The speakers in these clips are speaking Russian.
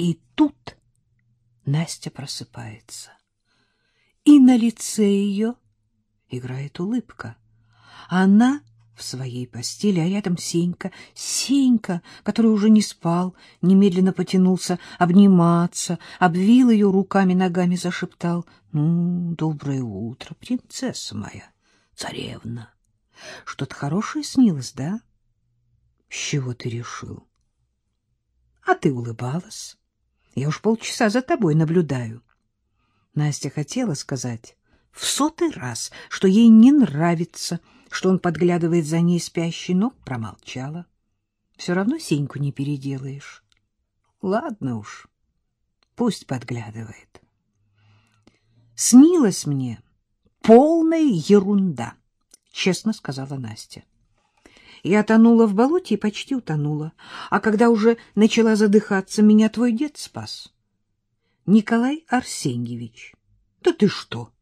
И тут Настя просыпается. И на лице ее играет улыбка. Она в своей постели, а рядом Сенька. Сенька, который уже не спал, немедленно потянулся обниматься, обвил ее руками-ногами, зашептал. — Ну, доброе утро, принцесса моя, царевна. Что-то хорошее снилось, да? — С чего ты решил? — А ты улыбалась. Я уж полчаса за тобой наблюдаю. Настя хотела сказать в сотый раз, что ей не нравится, что он подглядывает за ней спящей, но промолчала. Все равно Сеньку не переделаешь. Ладно уж, пусть подглядывает. Снилась мне полная ерунда, честно сказала Настя. Я тонула в болоте и почти утонула. А когда уже начала задыхаться, меня твой дед спас. Николай Арсеньевич. Да ты что?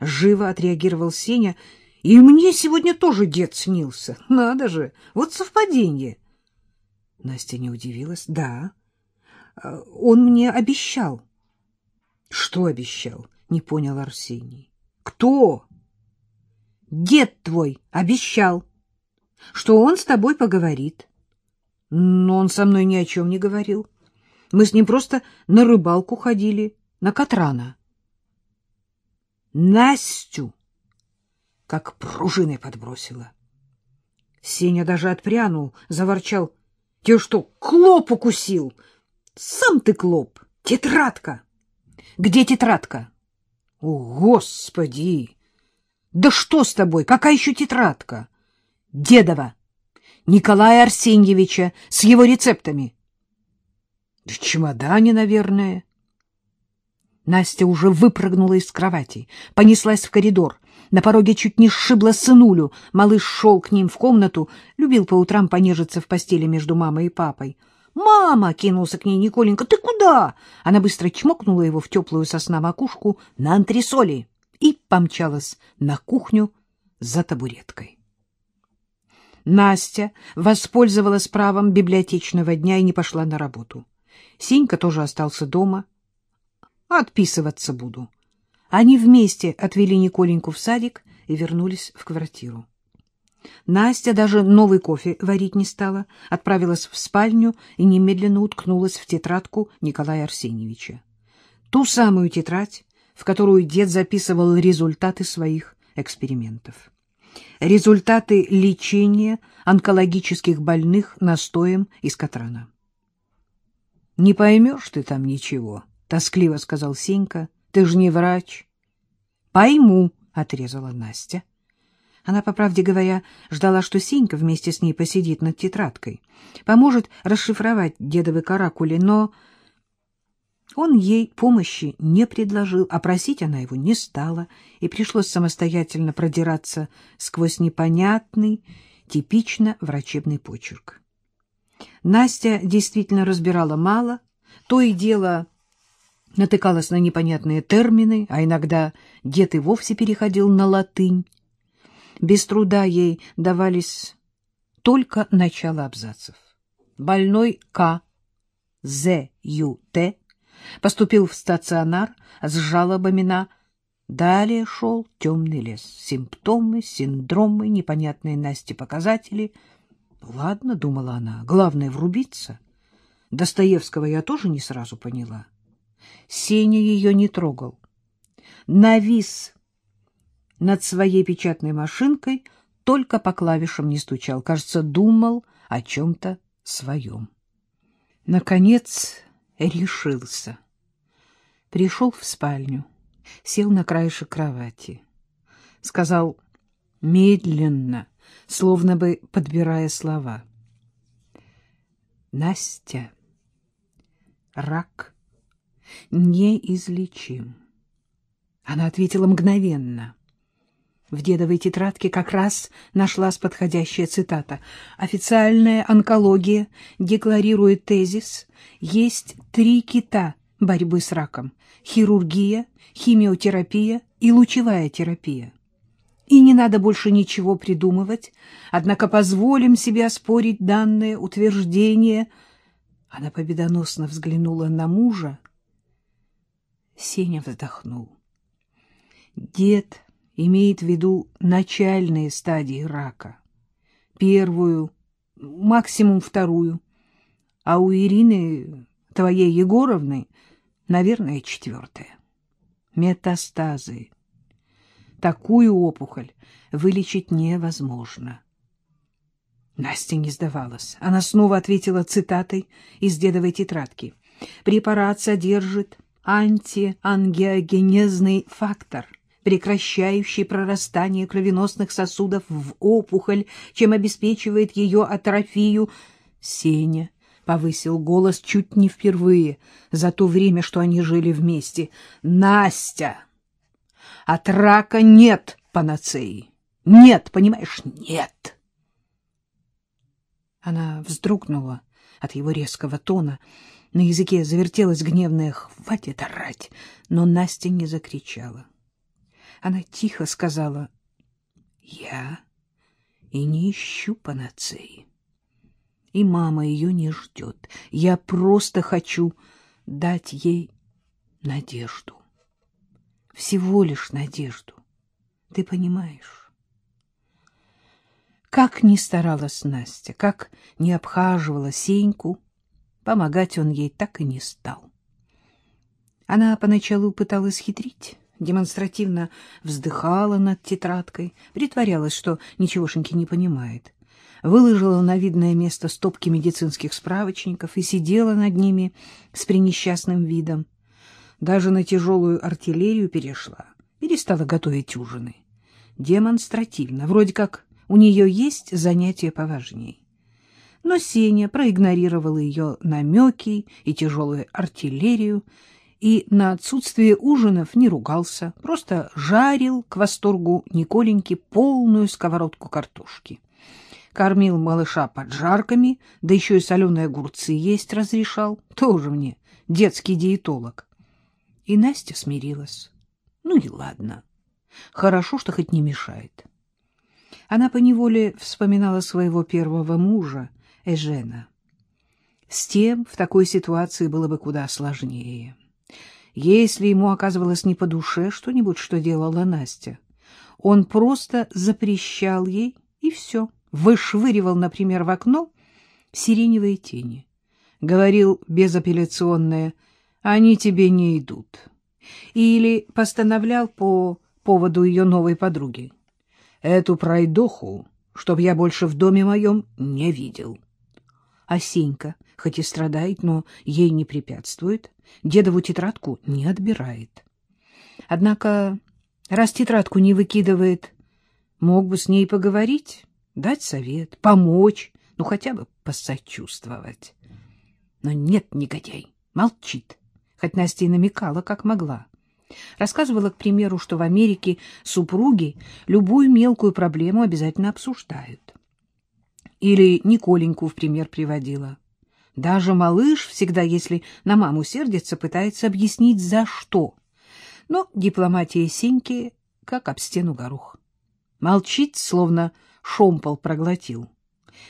Живо отреагировал Сеня. И мне сегодня тоже дед снился. Надо же, вот совпадение. Настя не удивилась. Да, он мне обещал. Что обещал? Не понял Арсений. Кто? Дед твой обещал что он с тобой поговорит. Но он со мной ни о чем не говорил. Мы с ним просто на рыбалку ходили, на Катрана. Настю как пружиной подбросила. Сеня даже отпрянул, заворчал. — Тебе что, клоп укусил? — Сам ты клоп. Тетрадка. — Где тетрадка? — О, Господи! Да что с тобой? Какая еще тетрадка? — Дедова, Николая Арсеньевича, с его рецептами. В чемодане, наверное. Настя уже выпрыгнула из кровати, понеслась в коридор. На пороге чуть не сшибла сынулю. Малыш шел к ним в комнату, любил по утрам понежиться в постели между мамой и папой. «Мама!» — кинулся к ней Николенька. «Ты куда?» Она быстро чмокнула его в теплую сосна макушку на антресоли и помчалась на кухню за табуреткой. Настя воспользовалась правом библиотечного дня и не пошла на работу. Сенька тоже остался дома. Отписываться буду. Они вместе отвели Николеньку в садик и вернулись в квартиру. Настя даже новый кофе варить не стала, отправилась в спальню и немедленно уткнулась в тетрадку Николая Арсеньевича. Ту самую тетрадь, в которую дед записывал результаты своих экспериментов результаты лечения онкологических больных настоем из катрана. — Не поймешь ты там ничего, — тоскливо сказал Сенька. — Ты же не врач. — Пойму, — отрезала Настя. Она, по правде говоря, ждала, что Сенька вместе с ней посидит над тетрадкой, поможет расшифровать дедовы каракули, но он ей помощи не предложил, а просить она его не стала, и пришлось самостоятельно продираться сквозь непонятный, типично врачебный почерк. Настя действительно разбирала мало, то и дело натыкалась на непонятные термины, а иногда дед и вовсе переходил на латынь. Без труда ей давались только начало абзацев. Больной К. З. Ю. Т поступил в стационар с жалобами на... Далее шел темный лес. Симптомы, синдромы, непонятные Насте показатели. Ладно, — думала она, — главное — врубиться. Достоевского я тоже не сразу поняла. Сеня ее не трогал. Навис над своей печатной машинкой, только по клавишам не стучал. Кажется, думал о чем-то своем. Наконец решился. Пришел в спальню, сел на краешек кровати. Сказал медленно, словно бы подбирая слова. Настя, рак неизлечим. Она ответила мгновенно. В дедовой тетрадке как раз нашлась подходящая цитата. «Официальная онкология декларирует тезис. Есть три кита борьбы с раком – хирургия, химиотерапия и лучевая терапия. И не надо больше ничего придумывать, однако позволим себе оспорить данное утверждение. Она победоносно взглянула на мужа. Сеня вздохнул. Дед имеет в виду начальные стадии рака. Первую, максимум вторую. А у Ирины, твоей Егоровны, наверное, четвертая. Метастазы. Такую опухоль вылечить невозможно. Настя не сдавалась. Она снова ответила цитатой из дедовой тетрадки. «Препарат содержит антиангиогенезный фактор, прекращающий прорастание кровеносных сосудов в опухоль, чем обеспечивает ее атрофию». Сеня повысил голос чуть не впервые за то время, что они жили вместе. «Настя! От рака нет панацеи! Нет, понимаешь, нет!» Она вздрогнула от его резкого тона. На языке завертелась гневная «Хватит орать!» Но Настя не закричала. Она тихо сказала «Я и не ищу панацеи. И мама ее не ждет. Я просто хочу дать ей надежду. Всего лишь надежду. Ты понимаешь?» Как ни старалась Настя, как ни обхаживала Сеньку, помогать он ей так и не стал. Она поначалу пыталась хитрить, демонстративно вздыхала над тетрадкой, притворялась, что ничегошеньки не понимает, выложила на видное место стопки медицинских справочников и сидела над ними с пренесчастным видом. Даже на тяжелую артиллерию перешла, перестала готовить ужины. Демонстративно, вроде как у нее есть занятия поважней. Но Сеня проигнорировал ее намеки и тяжелую артиллерию, и на отсутствие ужинов не ругался, просто жарил к восторгу Николеньке полную сковородку картошки. Кормил малыша поджарками, да еще и соленые огурцы есть разрешал. Тоже мне детский диетолог. И Настя смирилась. Ну и ладно. Хорошо, что хоть не мешает. Она поневоле вспоминала своего первого мужа, Эжена. С тем в такой ситуации было бы куда сложнее. Если ему оказывалось не по душе что-нибудь, что делала Настя, он просто запрещал ей, и все. Вышвыривал, например, в окно сиреневые тени. Говорил безапелляционное «они тебе не идут». Или постановлял по поводу ее новой подруги Эту пройдоху, чтоб я больше в доме моем не видел. А Сенька, хоть и страдает, но ей не препятствует, дедову тетрадку не отбирает. Однако, раз тетрадку не выкидывает, мог бы с ней поговорить, дать совет, помочь, ну хотя бы посочувствовать. Но нет, негодяй, молчит, хоть Настя и намекала, как могла. Рассказывала, к примеру, что в Америке супруги любую мелкую проблему обязательно обсуждают. Или Николеньку в пример приводила. Даже малыш всегда, если на маму сердится, пытается объяснить, за что. Но дипломатия Сеньки как об стену горох. Молчит, словно шомпол проглотил.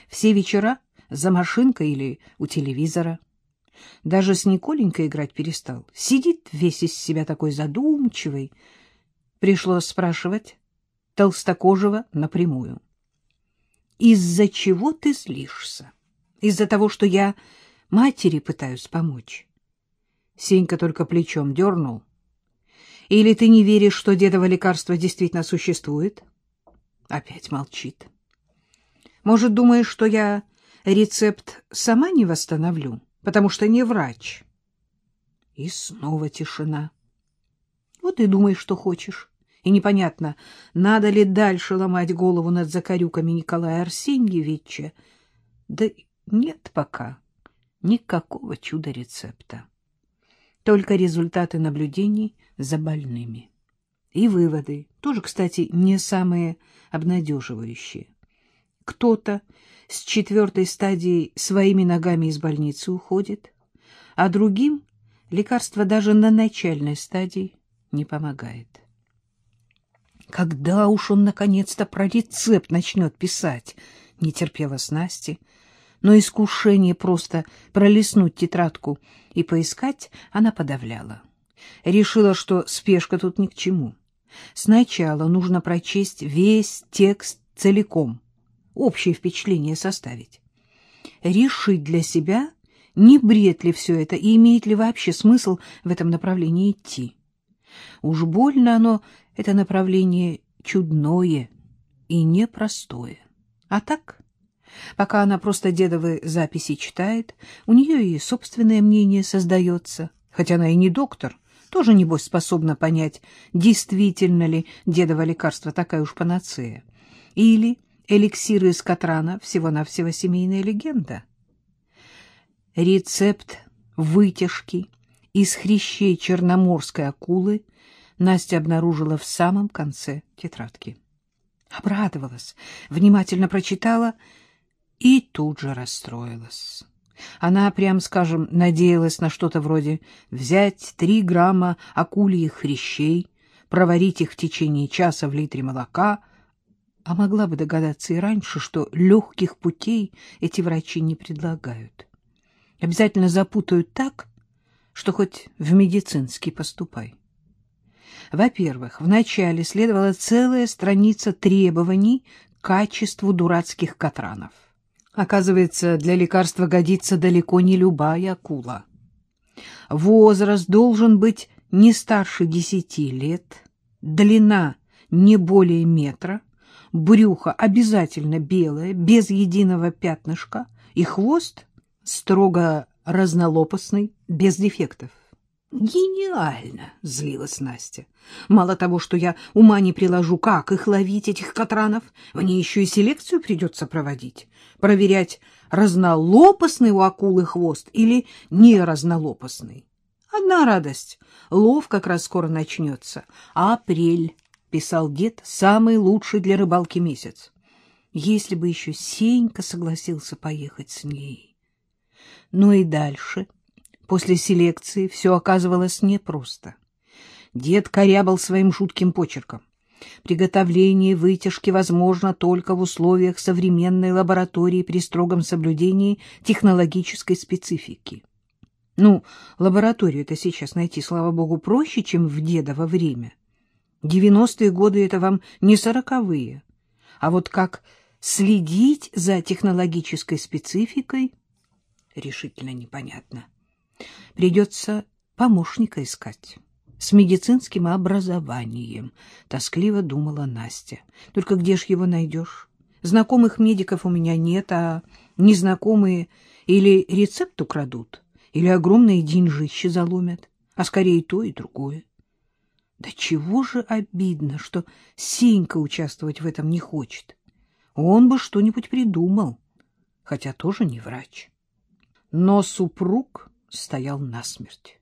Все вечера за машинкой или у телевизора. Даже с Николенькой играть перестал. Сидит весь из себя такой задумчивый. Пришлось спрашивать Толстокожего напрямую. «Из-за чего ты злишься? Из-за того, что я матери пытаюсь помочь?» Сенька только плечом дернул. «Или ты не веришь, что дедово лекарство действительно существует?» Опять молчит. «Может, думаешь, что я рецепт сама не восстановлю?» потому что не врач. И снова тишина. Вот и думай, что хочешь. И непонятно, надо ли дальше ломать голову над закорюками Николая Арсеньевича. Да нет пока никакого чудо-рецепта. Только результаты наблюдений за больными. И выводы, тоже, кстати, не самые обнадеживающие. Кто-то с четвертой стадии своими ногами из больницы уходит, а другим лекарство даже на начальной стадии не помогает. Когда уж он наконец-то про рецепт начнет писать, не терпелась Насти, но искушение просто пролистнуть тетрадку и поискать она подавляла. Решила, что спешка тут ни к чему. Сначала нужно прочесть весь текст целиком, общее впечатление составить. Решить для себя, не бред ли все это и имеет ли вообще смысл в этом направлении идти. Уж больно оно, это направление, чудное и непростое. А так, пока она просто дедовы записи читает, у нее и собственное мнение создается, хотя она и не доктор, тоже, небось, способна понять, действительно ли дедово лекарство такая уж панацея. Или эликсиры из Катрана всего-навсего семейная легенда. Рецепт вытяжки из хрящей черноморской акулы Настя обнаружила в самом конце тетрадки. Обрадовалась, внимательно прочитала и тут же расстроилась. Она, прям скажем, надеялась на что-то вроде взять три грамма акульих хрящей, проварить их в течение часа в литре молока, а могла бы догадаться и раньше, что легких путей эти врачи не предлагают. Обязательно запутают так, что хоть в медицинский поступай. Во-первых, вначале следовала целая страница требований к качеству дурацких катранов. Оказывается, для лекарства годится далеко не любая акула. Возраст должен быть не старше десяти лет, длина не более метра, брюхо обязательно белое, без единого пятнышка, и хвост строго разнолопастный, без дефектов. «Гениально!» — злилась Настя. «Мало того, что я ума не приложу, как их ловить, этих катранов, мне еще и селекцию придется проводить, проверять, разнолопастный у акулы хвост или не разнолопастный. Одна радость — лов как раз скоро начнется. Апрель, — писал дед, — самый лучший для рыбалки месяц. Если бы еще Сенька согласился поехать с ней. Ну и дальше — После селекции все оказывалось непросто. Дед корябал своим жутким почерком. Приготовление вытяжки возможно только в условиях современной лаборатории при строгом соблюдении технологической специфики. Ну, лабораторию это сейчас найти, слава богу, проще, чем в дедово время. Девяностые годы — это вам не сороковые. А вот как следить за технологической спецификой — решительно непонятно. Придется помощника искать. С медицинским образованием, — тоскливо думала Настя. Только где ж его найдешь? Знакомых медиков у меня нет, а незнакомые или рецепт украдут, или огромные деньжищи заломят, а скорее то и другое. Да чего же обидно, что Сенька участвовать в этом не хочет. Он бы что-нибудь придумал, хотя тоже не врач. Но супруг стоял насмерть.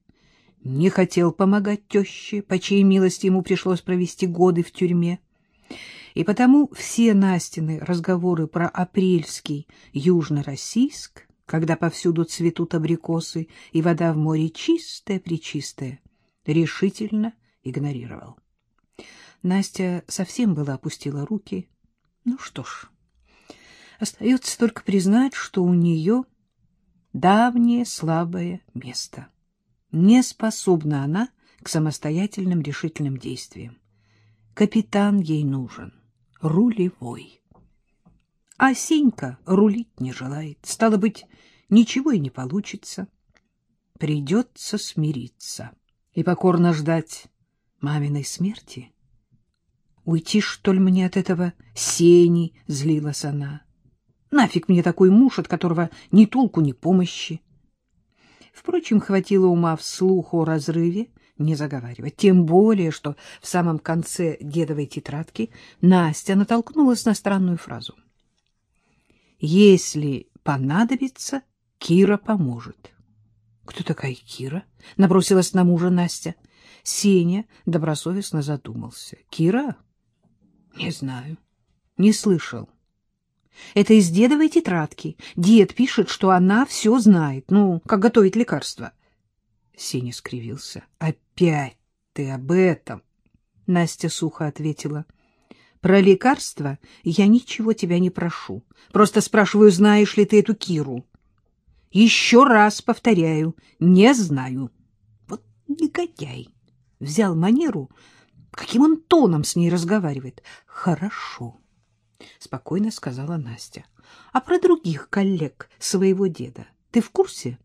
Не хотел помогать теще, по чьей милости ему пришлось провести годы в тюрьме. И потому все Настины разговоры про апрельский Южно-Российск, когда повсюду цветут абрикосы и вода в море чистая-пречистая, решительно игнорировал. Настя совсем была опустила руки. Ну что ж, остается только признать, что у нее давнее слабое место. Не способна она к самостоятельным решительным действиям. Капитан ей нужен, рулевой. А Сенька рулить не желает. Стало быть, ничего и не получится. Придется смириться и покорно ждать маминой смерти. Уйти, что ли, мне от этого Сени, злилась она. Нафиг мне такой муж, от которого ни толку, ни помощи. Впрочем, хватило ума вслух о разрыве не заговаривать. Тем более, что в самом конце дедовой тетрадки Настя натолкнулась на странную фразу. «Если понадобится, Кира поможет». «Кто такая Кира?» — набросилась на мужа Настя. Сеня добросовестно задумался. «Кира? Не знаю. Не слышал. Это из дедовой тетрадки. Дед пишет, что она все знает. Ну, как готовить лекарства. Сеня скривился. Опять ты об этом? Настя сухо ответила. Про лекарства я ничего тебя не прошу. Просто спрашиваю, знаешь ли ты эту Киру. Еще раз повторяю, не знаю. Вот негодяй. Взял манеру, каким он тоном с ней разговаривает. Хорошо, спокойно сказала Настя. А про других коллег своего деда ты в курсе?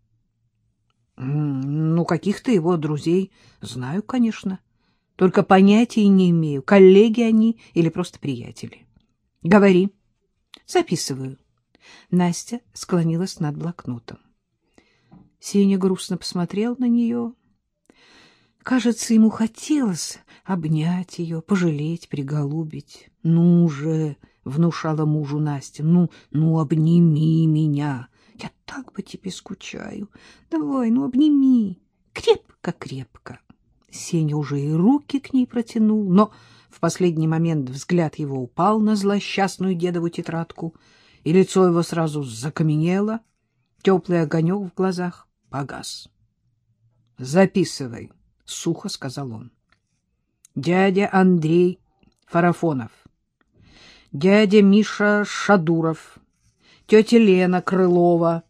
Ну, каких-то его друзей знаю, конечно. Только понятия не имею, коллеги они или просто приятели. Говори. Записываю. Настя склонилась над блокнотом. Сеня грустно посмотрел на нее. Кажется, ему хотелось обнять ее, пожалеть, приголубить. — Ну же, — внушала мужу Настя, — ну, ну, обними меня. Я так по тебе скучаю. Давай, ну, обними. Крепко-крепко. Сеня уже и руки к ней протянул, но в последний момент взгляд его упал на злосчастную дедову тетрадку, и лицо его сразу закаменело, теплый огонек в глазах погас. — Записывай, — сухо сказал он. — Дядя Андрей Фарафонов, дядя Миша Шадуров, тетя Лена Крылова,